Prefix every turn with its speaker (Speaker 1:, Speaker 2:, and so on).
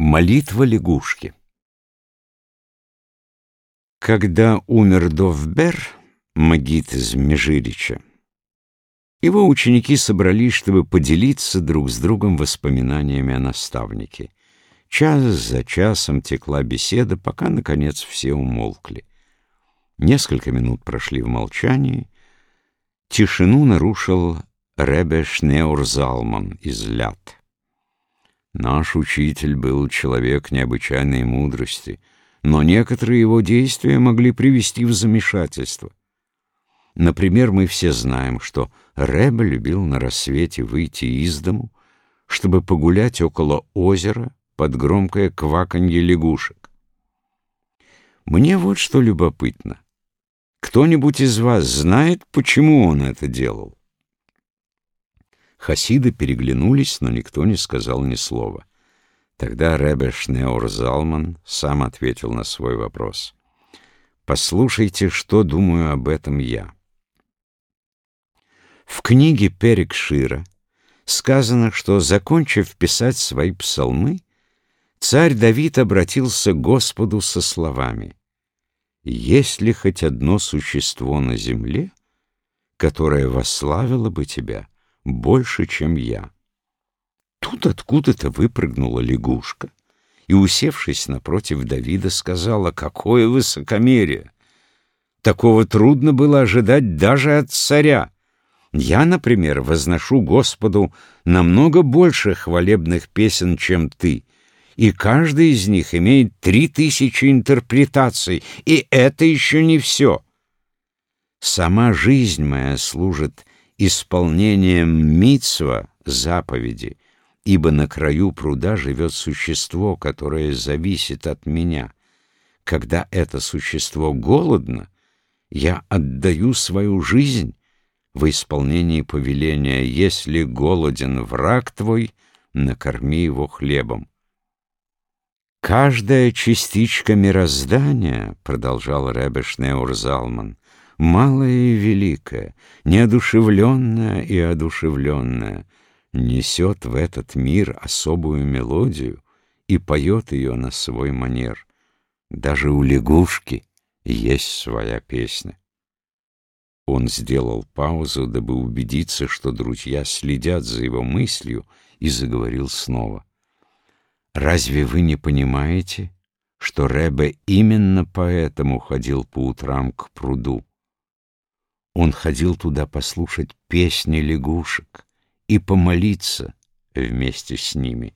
Speaker 1: Молитва лягушки Когда умер Довбер, магит из Межирича, его ученики собрались, чтобы поделиться друг с другом воспоминаниями о наставнике. Час за часом текла беседа, пока, наконец, все умолкли. Несколько минут прошли в молчании. Тишину нарушил Ребе Шнеурзалман из Лят. Наш учитель был человек необычайной мудрости, но некоторые его действия могли привести в замешательство. Например, мы все знаем, что Рэбе любил на рассвете выйти из дому, чтобы погулять около озера под громкое кваканье лягушек. Мне вот что любопытно. Кто-нибудь из вас знает, почему он это делал? Хасиды переглянулись, но никто не сказал ни слова. Тогда Ребе Шнеур Залман сам ответил на свой вопрос. «Послушайте, что думаю об этом я». В книге Перек Шира сказано, что, закончив писать свои псалмы, царь Давид обратился к Господу со словами «Есть ли хоть одно существо на земле, которое восславило бы тебя?» Больше, чем я. Тут откуда-то выпрыгнула лягушка и, усевшись напротив Давида, сказала, какое высокомерие! Такого трудно было ожидать даже от царя. Я, например, возношу Господу намного больше хвалебных песен, чем ты, и каждая из них имеет три тысячи интерпретаций, и это еще не все. Сама жизнь моя служит исполнением мицва заповеди, ибо на краю пруда живет существо, которое зависит от меня. Когда это существо голодно, я отдаю свою жизнь в исполнении повеления «Если голоден враг твой, накорми его хлебом». «Каждая частичка мироздания, — продолжал Ребе Шнеур-Залман, малое и великое, неодушевленное и одушевленное, несет в этот мир особую мелодию и поет ее на свой манер. Даже у лягушки есть своя песня. Он сделал паузу, дабы убедиться, что друзья следят за его мыслью, и заговорил снова. «Разве вы не понимаете, что Ребе именно поэтому ходил по утрам к пруду? Он ходил туда послушать песни лягушек и помолиться вместе с ними.